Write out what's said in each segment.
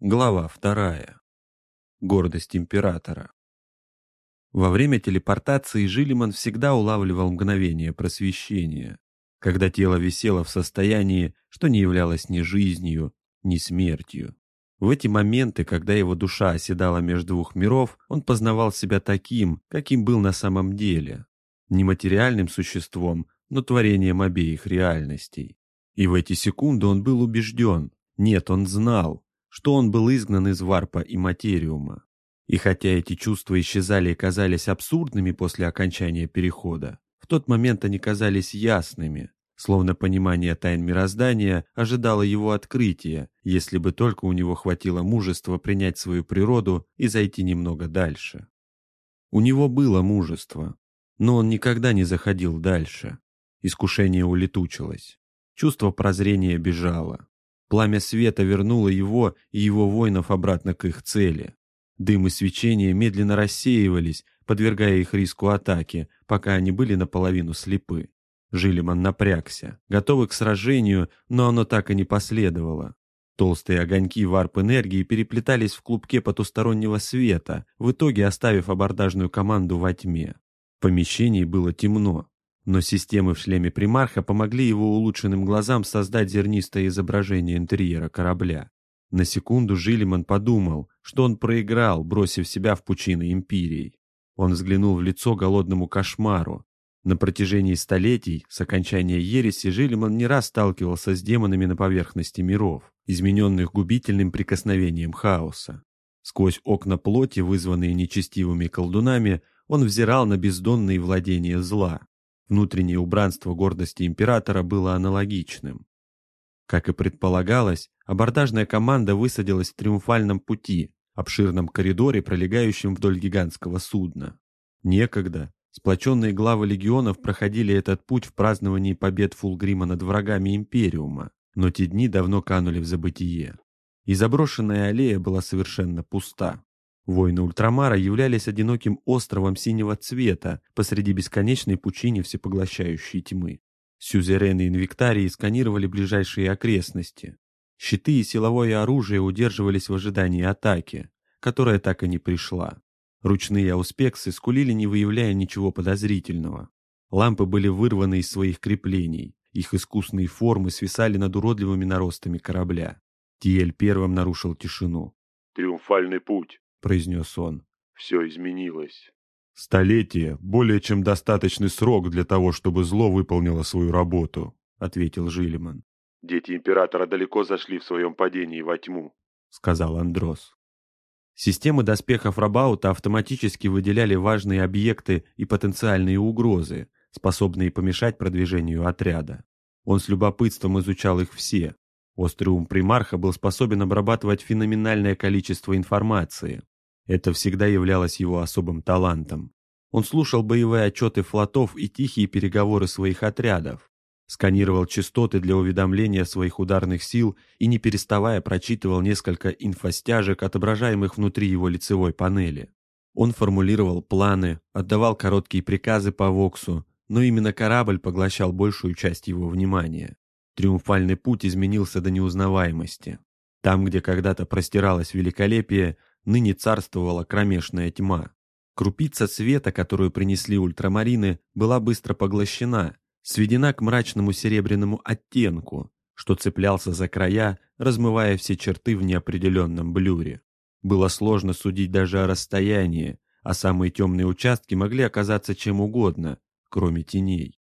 Глава вторая. Гордость императора. Во время телепортации Жилиман всегда улавливал мгновение просвещения, когда тело висело в состоянии, что не являлось ни жизнью, ни смертью. В эти моменты, когда его душа оседала между двух миров, он познавал себя таким, каким был на самом деле. Нематериальным существом, но творением обеих реальностей. И в эти секунды он был убежден, нет, он знал, что он был изгнан из варпа и материума. И хотя эти чувства исчезали и казались абсурдными после окончания перехода, в тот момент они казались ясными, словно понимание тайн мироздания ожидало его открытия, если бы только у него хватило мужества принять свою природу и зайти немного дальше. У него было мужество, но он никогда не заходил дальше. Искушение улетучилось. Чувство прозрения бежало. Пламя света вернуло его и его воинов обратно к их цели. Дым и свечение медленно рассеивались, подвергая их риску атаки, пока они были наполовину слепы. Жилиман напрягся, готовый к сражению, но оно так и не последовало. Толстые огоньки варп-энергии переплетались в клубке потустороннего света, в итоге оставив абордажную команду во тьме. В помещении было темно, но системы в шлеме примарха помогли его улучшенным глазам создать зернистое изображение интерьера корабля. На секунду Жилиман подумал, что он проиграл, бросив себя в пучины империи. Он взглянул в лицо голодному кошмару. На протяжении столетий, с окончания ереси, Жилиман не раз сталкивался с демонами на поверхности миров, измененных губительным прикосновением хаоса. Сквозь окна плоти, вызванные нечестивыми колдунами, он взирал на бездонные владения зла. Внутреннее убранство гордости императора было аналогичным. Как и предполагалось, абордажная команда высадилась в триумфальном пути, обширном коридоре, пролегающем вдоль гигантского судна. Некогда сплоченные главы легионов проходили этот путь в праздновании побед Фулгрима над врагами Империума, но те дни давно канули в забытие. И заброшенная аллея была совершенно пуста. Воины Ультрамара являлись одиноким островом синего цвета посреди бесконечной пучины всепоглощающей тьмы. Сюзерены Инвектарии сканировали ближайшие окрестности. Щиты и силовое оружие удерживались в ожидании атаки, которая так и не пришла. Ручные ауспексы скулили, не выявляя ничего подозрительного. Лампы были вырваны из своих креплений, их искусные формы свисали над уродливыми наростами корабля. Тиель первым нарушил тишину. «Триумфальный путь», — произнес он. «Все изменилось». «Столетие — более чем достаточный срок для того, чтобы зло выполнило свою работу», — ответил Жилиман. «Дети Императора далеко зашли в своем падении во тьму», — сказал Андрос. Системы доспехов Рабаута автоматически выделяли важные объекты и потенциальные угрозы, способные помешать продвижению отряда. Он с любопытством изучал их все, Острый ум примарха был способен обрабатывать феноменальное количество информации. Это всегда являлось его особым талантом. Он слушал боевые отчеты флотов и тихие переговоры своих отрядов, сканировал частоты для уведомления своих ударных сил и не переставая прочитывал несколько инфостяжек, отображаемых внутри его лицевой панели. Он формулировал планы, отдавал короткие приказы по Воксу, но именно корабль поглощал большую часть его внимания. Триумфальный путь изменился до неузнаваемости. Там, где когда-то простиралось великолепие, ныне царствовала кромешная тьма. Крупица света, которую принесли ультрамарины, была быстро поглощена, сведена к мрачному серебряному оттенку, что цеплялся за края, размывая все черты в неопределенном блюре. Было сложно судить даже о расстоянии, а самые темные участки могли оказаться чем угодно, кроме теней.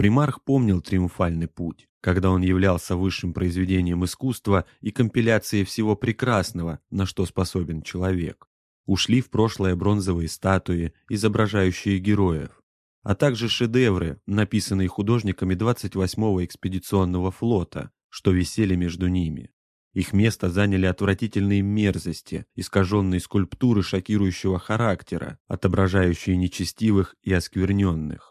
Примарх помнил триумфальный путь когда он являлся высшим произведением искусства и компиляцией всего прекрасного, на что способен человек. Ушли в прошлое бронзовые статуи, изображающие героев, а также шедевры, написанные художниками 28-го экспедиционного флота, что висели между ними. Их место заняли отвратительные мерзости, искаженные скульптуры шокирующего характера, отображающие нечестивых и оскверненных.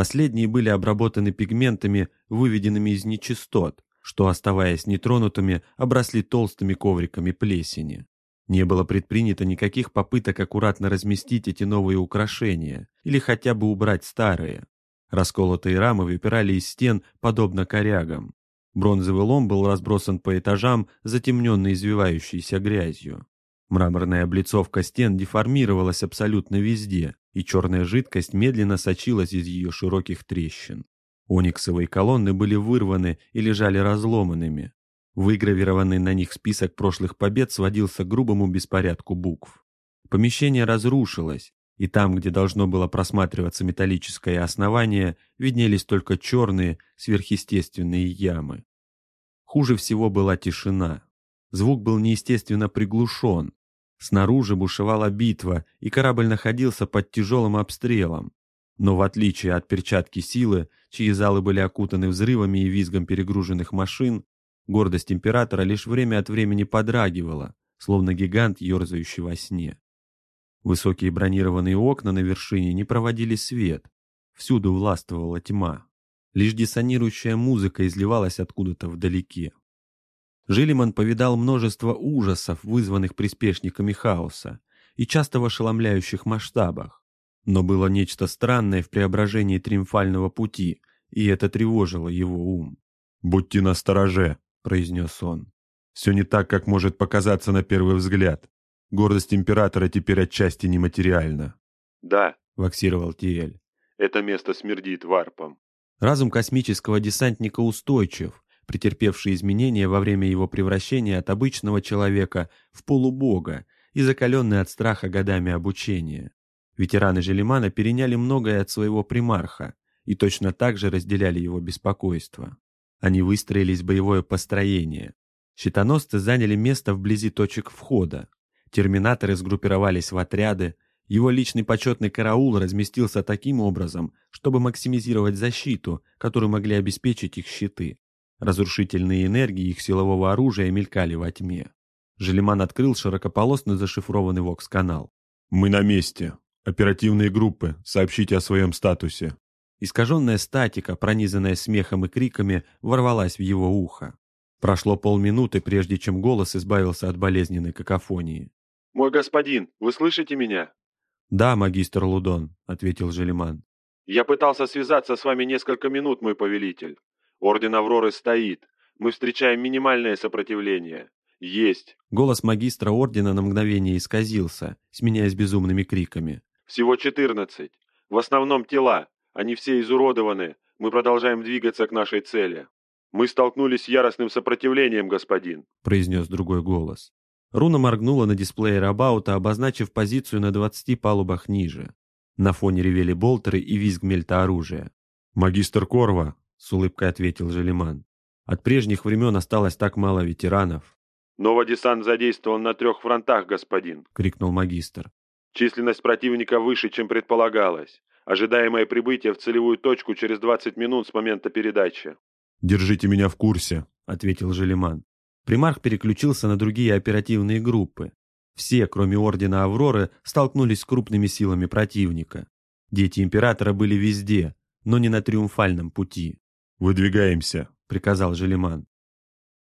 Последние были обработаны пигментами, выведенными из нечистот, что, оставаясь нетронутыми, обросли толстыми ковриками плесени. Не было предпринято никаких попыток аккуратно разместить эти новые украшения или хотя бы убрать старые. Расколотые рамы выпирали из стен, подобно корягам. Бронзовый лом был разбросан по этажам, затемненный извивающейся грязью. Мраморная облицовка стен деформировалась абсолютно везде, и черная жидкость медленно сочилась из ее широких трещин. Ониксовые колонны были вырваны и лежали разломанными. Выгравированный на них список прошлых побед сводился к грубому беспорядку букв. Помещение разрушилось, и там, где должно было просматриваться металлическое основание, виднелись только черные, сверхъестественные ямы. Хуже всего была тишина. Звук был неестественно приглушен. Снаружи бушевала битва, и корабль находился под тяжелым обстрелом. Но в отличие от перчатки силы, чьи залы были окутаны взрывами и визгом перегруженных машин, гордость императора лишь время от времени подрагивала, словно гигант, ерзающий во сне. Высокие бронированные окна на вершине не проводили свет, всюду властвовала тьма. Лишь диссонирующая музыка изливалась откуда-то вдалеке. Жилиман повидал множество ужасов, вызванных приспешниками хаоса, и часто в ошеломляющих масштабах. Но было нечто странное в преображении триумфального пути, и это тревожило его ум. «Будьте настороже», — произнес он. «Все не так, как может показаться на первый взгляд. Гордость императора теперь отчасти нематериальна». «Да», — ваксировал Тиэль. «Это место смердит варпом». Разум космического десантника устойчив, претерпевший изменения во время его превращения от обычного человека в полубога и закаленный от страха годами обучения. Ветераны Желимана переняли многое от своего примарха и точно так же разделяли его беспокойство. Они выстроились в боевое построение. Щитоносцы заняли место вблизи точек входа. Терминаторы сгруппировались в отряды. Его личный почетный караул разместился таким образом, чтобы максимизировать защиту, которую могли обеспечить их щиты. Разрушительные энергии их силового оружия мелькали во тьме. Желеман открыл широкополосный зашифрованный вокс-канал. «Мы на месте», Оперативные группы, сообщите о своем статусе. Искаженная статика, пронизанная смехом и криками, ворвалась в его ухо. Прошло полминуты, прежде чем голос избавился от болезненной какофонии. «Мой господин, вы слышите меня?» «Да, магистр Лудон», — ответил Желеман. «Я пытался связаться с вами несколько минут, мой повелитель. Орден Авроры стоит. Мы встречаем минимальное сопротивление. Есть!» Голос магистра Ордена на мгновение исказился, сменяясь безумными криками. Всего четырнадцать. В основном тела. Они все изуродованы. Мы продолжаем двигаться к нашей цели. Мы столкнулись с яростным сопротивлением, господин», — произнес другой голос. Руна моргнула на дисплее Рабаута, обозначив позицию на двадцати палубах ниже. На фоне ревели болтеры и визг мельта оружия. «Магистр Корва», — с улыбкой ответил Желеман. «От прежних времен осталось так мало ветеранов». «Новодесант задействован на трех фронтах, господин», — крикнул магистр. Численность противника выше, чем предполагалось. Ожидаемое прибытие в целевую точку через 20 минут с момента передачи. «Держите меня в курсе», — ответил Желеман. Примарх переключился на другие оперативные группы. Все, кроме Ордена Авроры, столкнулись с крупными силами противника. Дети Императора были везде, но не на триумфальном пути. «Выдвигаемся», — приказал Желеман.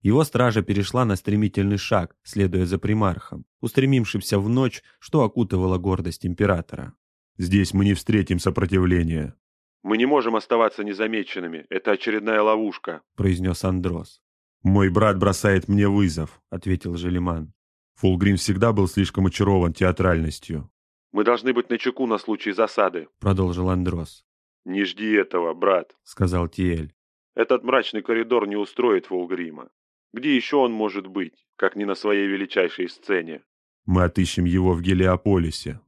Его стража перешла на стремительный шаг, следуя за примархом, устремившимся в ночь, что окутывала гордость императора. «Здесь мы не встретим сопротивления». «Мы не можем оставаться незамеченными. Это очередная ловушка», — произнес Андрос. «Мой брат бросает мне вызов», — ответил Желиман. Фулгрим всегда был слишком очарован театральностью. «Мы должны быть начеку на случай засады», — продолжил Андрос. «Не жди этого, брат», — сказал Тиэль. «Этот мрачный коридор не устроит Фулгрима. Где еще он может быть, как не на своей величайшей сцене? Мы отыщем его в Гелиополисе.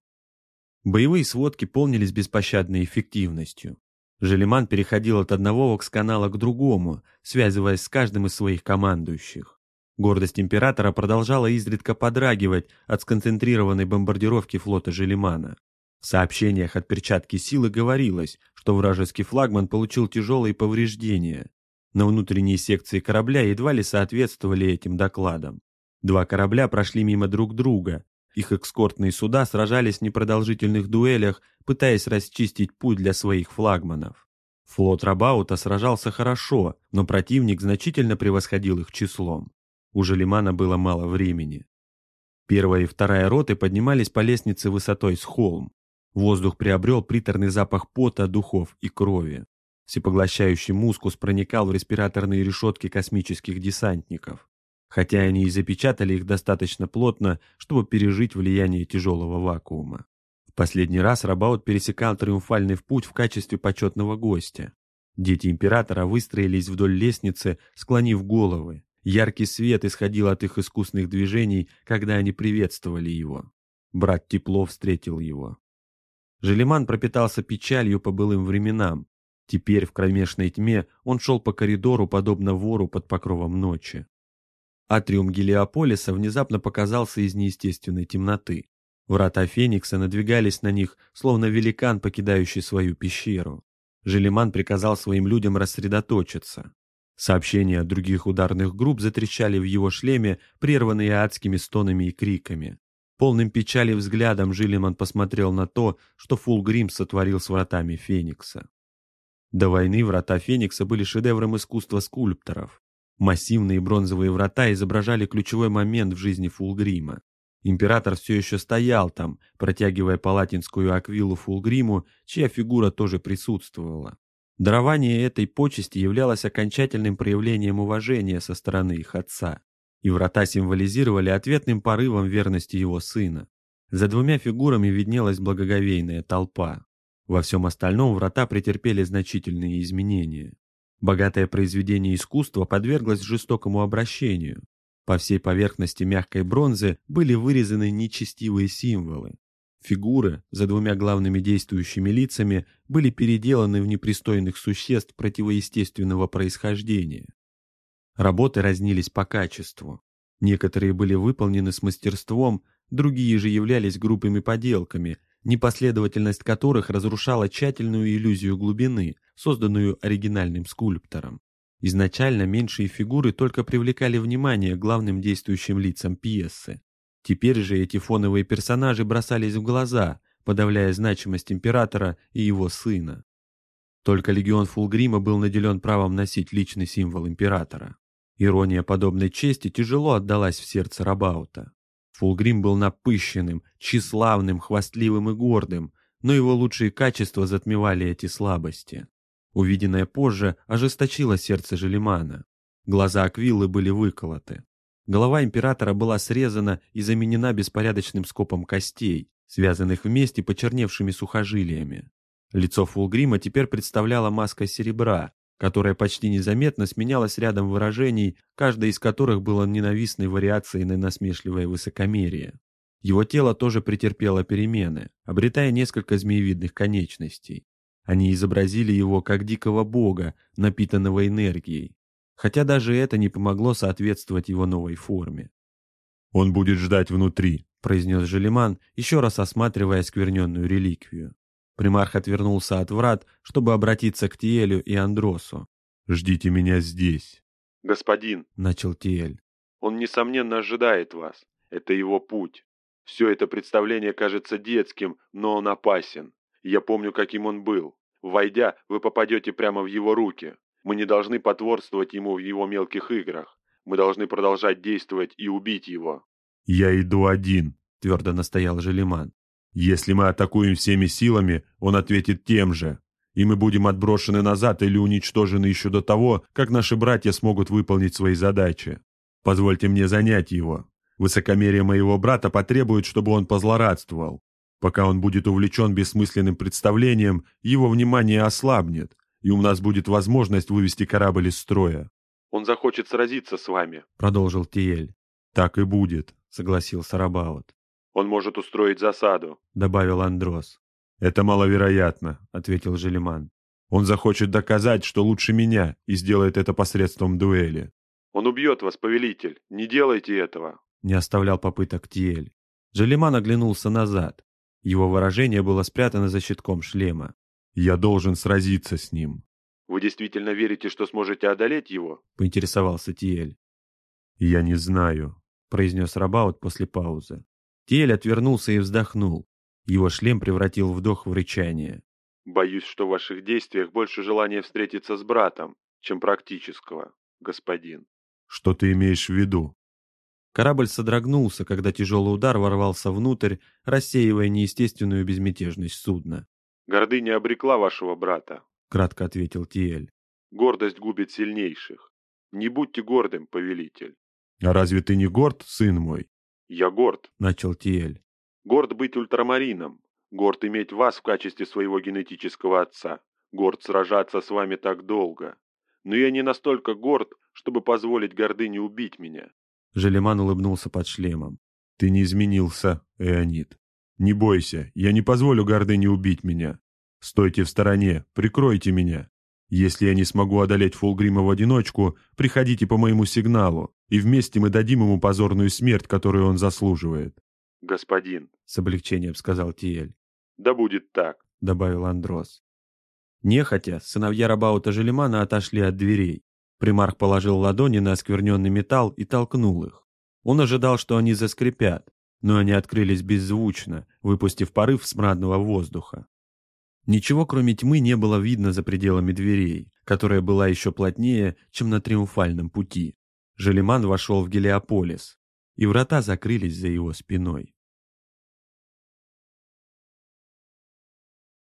Боевые сводки полнились беспощадной эффективностью. Желеман переходил от одного вокс-канала к другому, связываясь с каждым из своих командующих. Гордость императора продолжала изредка подрагивать от сконцентрированной бомбардировки флота Желемана. В сообщениях от перчатки силы говорилось, что вражеский флагман получил тяжелые повреждения, на внутренней секции корабля едва ли соответствовали этим докладам. Два корабля прошли мимо друг друга. Их экскортные суда сражались в непродолжительных дуэлях, пытаясь расчистить путь для своих флагманов. Флот Рабаута сражался хорошо, но противник значительно превосходил их числом. У Желимана было мало времени. Первая и вторая роты поднимались по лестнице высотой с холм. Воздух приобрел приторный запах пота, духов и крови. Всепоглощающий мускус проникал в респираторные решетки космических десантников, хотя они и запечатали их достаточно плотно, чтобы пережить влияние тяжелого вакуума. В последний раз Рабаут пересекал триумфальный путь в качестве почетного гостя. Дети императора выстроились вдоль лестницы, склонив головы. Яркий свет исходил от их искусных движений, когда они приветствовали его. Брат тепло встретил его. Желеман пропитался печалью по былым временам. Теперь в кромешной тьме он шел по коридору, подобно вору под покровом ночи. Атриум Гелиополиса внезапно показался из неестественной темноты. Врата Феникса надвигались на них, словно великан, покидающий свою пещеру. Желеман приказал своим людям рассредоточиться. Сообщения от других ударных групп затрещали в его шлеме, прерванные адскими стонами и криками. Полным печали взглядом Жилиман посмотрел на то, что Фулгрим сотворил с вратами Феникса. До войны врата Феникса были шедевром искусства скульпторов. Массивные бронзовые врата изображали ключевой момент в жизни Фулгрима. Император все еще стоял там, протягивая палатинскую аквилу Фулгриму, чья фигура тоже присутствовала. Дарование этой почести являлось окончательным проявлением уважения со стороны их отца, и врата символизировали ответным порывом верности его сына. За двумя фигурами виднелась благоговейная толпа. Во всем остальном врата претерпели значительные изменения. Богатое произведение искусства подверглось жестокому обращению. По всей поверхности мягкой бронзы были вырезаны нечестивые символы. Фигуры за двумя главными действующими лицами были переделаны в непристойных существ противоестественного происхождения. Работы разнились по качеству. Некоторые были выполнены с мастерством, другие же являлись грубыми поделками, непоследовательность которых разрушала тщательную иллюзию глубины, созданную оригинальным скульптором. Изначально меньшие фигуры только привлекали внимание главным действующим лицам пьесы. Теперь же эти фоновые персонажи бросались в глаза, подавляя значимость императора и его сына. Только легион Фулгрима был наделен правом носить личный символ императора. Ирония подобной чести тяжело отдалась в сердце Рабаута. Фулгрим был напыщенным, тщеславным, хвастливым и гордым, но его лучшие качества затмевали эти слабости. Увиденное позже ожесточило сердце Желимана. Глаза Аквиллы были выколоты. Голова императора была срезана и заменена беспорядочным скопом костей, связанных вместе почерневшими сухожилиями. Лицо Фулгрима теперь представляло маска серебра, которая почти незаметно сменялась рядом выражений, каждая из которых было ненавистной вариацией на насмешливое высокомерие. Его тело тоже претерпело перемены, обретая несколько змеевидных конечностей. Они изобразили его как дикого бога, напитанного энергией. Хотя даже это не помогло соответствовать его новой форме. «Он будет ждать внутри», — произнес Желеман, еще раз осматривая скверненную реликвию. Примарх отвернулся от врат, чтобы обратиться к Тиэлю и Андросу. «Ждите меня здесь». «Господин», — начал Тиэль. «Он, несомненно, ожидает вас. Это его путь. Все это представление кажется детским, но он опасен. Я помню, каким он был. Войдя, вы попадете прямо в его руки. Мы не должны потворствовать ему в его мелких играх. Мы должны продолжать действовать и убить его». «Я иду один», — твердо настоял Желиман. «Если мы атакуем всеми силами, он ответит тем же, и мы будем отброшены назад или уничтожены еще до того, как наши братья смогут выполнить свои задачи. Позвольте мне занять его. Высокомерие моего брата потребует, чтобы он позлорадствовал. Пока он будет увлечен бессмысленным представлением, его внимание ослабнет, и у нас будет возможность вывести корабль из строя. «Он захочет сразиться с вами», — продолжил Тиель. «Так и будет», — согласился Рабаут. «Он может устроить засаду», — добавил Андрос. «Это маловероятно», — ответил Желеман. «Он захочет доказать, что лучше меня, и сделает это посредством дуэли». «Он убьет вас, повелитель. Не делайте этого», — не оставлял попыток Тиель. Желеман оглянулся назад. Его выражение было спрятано за щитком шлема. «Я должен сразиться с ним». «Вы действительно верите, что сможете одолеть его?» — поинтересовался Тиэль. «Я не знаю», — произнес Рабаут после паузы. Тиэль отвернулся и вздохнул. Его шлем превратил вдох в рычание. «Боюсь, что в ваших действиях больше желания встретиться с братом, чем практического, господин». «Что ты имеешь в виду?» Корабль содрогнулся, когда тяжелый удар ворвался внутрь, рассеивая неестественную безмятежность судна. «Гордыня обрекла вашего брата. — кратко ответил Тиэль. «Гордость губит сильнейших. Не будьте гордым, повелитель». «А разве ты не горд, сын мой?» «Я горд», — начал Тиэль. «Горд быть ультрамарином. Горд иметь вас в качестве своего генетического отца. Горд сражаться с вами так долго. Но я не настолько горд, чтобы позволить гордыне убить меня». Желеман улыбнулся под шлемом. «Ты не изменился, Эонид. Не бойся, я не позволю гордыне убить меня. Стойте в стороне, прикройте меня. Если я не смогу одолеть Фулгрима в одиночку, приходите по моему сигналу, и вместе мы дадим ему позорную смерть, которую он заслуживает». «Господин», — с облегчением сказал Тиэль. «Да будет так», — добавил Андрос. Нехотя, сыновья Рабаута Желемана отошли от дверей. Примарх положил ладони на оскверненный металл и толкнул их. Он ожидал, что они заскрипят, но они открылись беззвучно, выпустив порыв смрадного воздуха. Ничего, кроме тьмы, не было видно за пределами дверей, которая была еще плотнее, чем на Триумфальном пути. Желеман вошел в Гелиополис, и врата закрылись за его спиной.